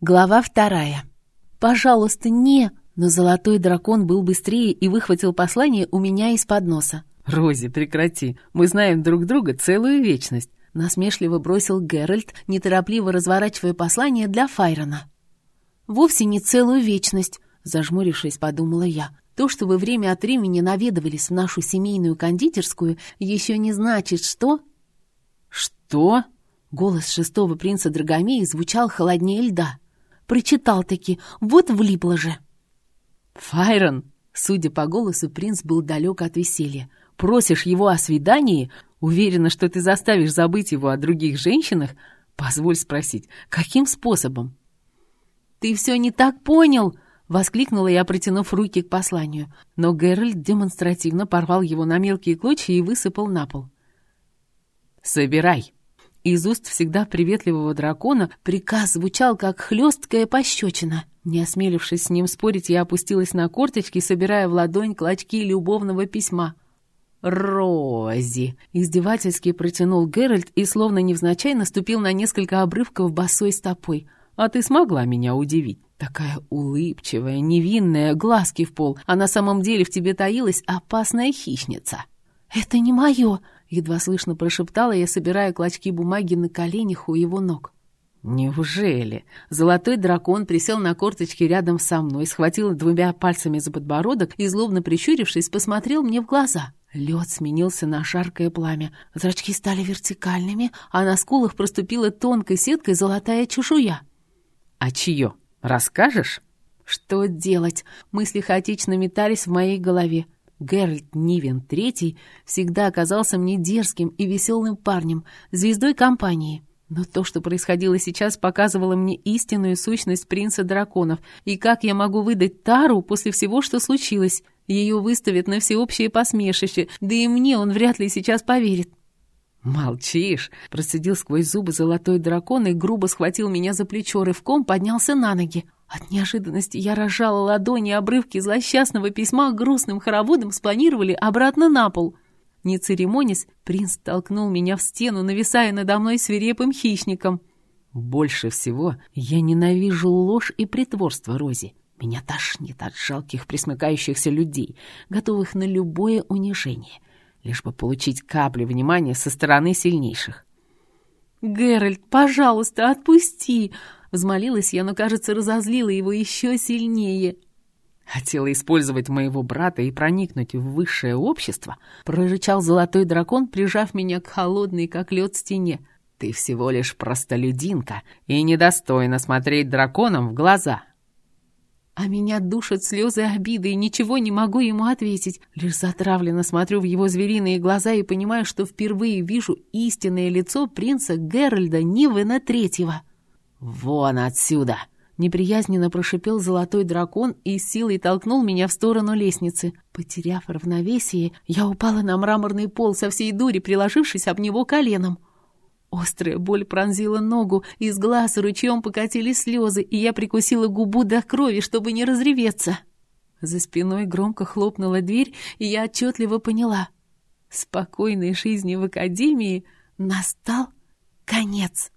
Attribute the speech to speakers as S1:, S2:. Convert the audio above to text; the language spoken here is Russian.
S1: Глава вторая. «Пожалуйста, не!» Но золотой дракон был быстрее и выхватил послание у меня из-под носа.
S2: «Рози, прекрати. Мы знаем друг друга целую вечность», —
S1: насмешливо бросил Геральт, неторопливо разворачивая послание для Файрона. «Вовсе не целую вечность», — зажмурившись, подумала я. «То, что вы время от времени наведывались в нашу семейную кондитерскую, еще не значит, что...»
S2: «Что?»
S1: Голос шестого принца Драгомея звучал холоднее льда. Прочитал-таки, вот влипло же.
S2: «Файрон!» Судя по голосу, принц был далек от веселья. «Просишь его о свидании? Уверена, что ты заставишь забыть его о других женщинах? Позволь спросить, каким способом?»
S1: «Ты все не так понял!» — воскликнула я, протянув руки к посланию. Но Геральт демонстративно порвал его на мелкие клочья и высыпал на пол.
S2: «Собирай!»
S1: Из уст всегда приветливого дракона приказ звучал, как хлесткая пощечина. Не осмелившись с ним спорить, я опустилась на корточки, собирая в ладонь клочки любовного письма. «Рози!» — издевательски протянул Геральт и, словно невзначай, наступил на несколько обрывков босой стопой. «А ты смогла меня удивить. Такая улыбчивая, невинная, глазки в пол, а на самом деле в тебе таилась опасная хищница». «Это не мое!» Едва слышно прошептала я, собирая клочки бумаги на коленях у его ног.
S2: «Неужели?» Золотой дракон присел на корточки рядом со мной, схватил двумя пальцами за подбородок и, злобно прищурившись, посмотрел мне в глаза. Лед сменился на жаркое пламя. Зрачки стали вертикальными, а на скулах проступила тонкой сеткой золотая чешуя. «А чье? Расскажешь?»
S1: «Что делать?» Мысли хаотично метались в моей голове. Геральт Нивен III всегда оказался мне дерзким и веселым парнем, звездой компании. Но то, что происходило сейчас, показывало мне истинную сущность принца драконов. И как я могу выдать Тару после всего, что случилось? Ее выставят на всеобщее посмешище, да и мне он вряд ли сейчас поверит.
S2: «Молчишь!» — процедил сквозь зубы золотой дракон и грубо схватил меня за плечо, рывком поднялся на ноги. От неожиданности я разжала ладони, обрывки злосчастного письма грустным хороводом спланировали обратно на пол. Не церемонясь, принц толкнул меня в стену, нависая надо мной свирепым хищником. «Больше всего я ненавижу ложь и притворство, Рози. Меня тошнит от жалких присмыкающихся людей, готовых на любое унижение, лишь бы получить капли внимания со стороны сильнейших.
S1: «Геральт, пожалуйста, отпусти!» Взмолилась я, но, кажется, разозлила его еще сильнее.
S2: «Хотела использовать моего брата и проникнуть в высшее общество?» Прорычал золотой дракон, прижав меня к холодной, как лед, стене. «Ты всего лишь простолюдинка и недостойна смотреть драконам в глаза!»
S1: А меня душат слезы обиды, и ничего не могу ему ответить. Лишь затравленно смотрю в его звериные глаза и понимаю, что впервые вижу истинное лицо принца Геральда Нивена Третьего.
S2: «Вон отсюда!»
S1: Неприязненно прошипел золотой дракон и силой толкнул меня в сторону лестницы. Потеряв равновесие, я упала на мраморный пол со всей дури, приложившись об него коленом. Острая боль пронзила ногу, из глаз ручьем покатились слезы, и я прикусила губу до крови, чтобы не разреветься. За спиной громко хлопнула дверь, и я отчетливо поняла. Спокойной жизни в академии настал конец.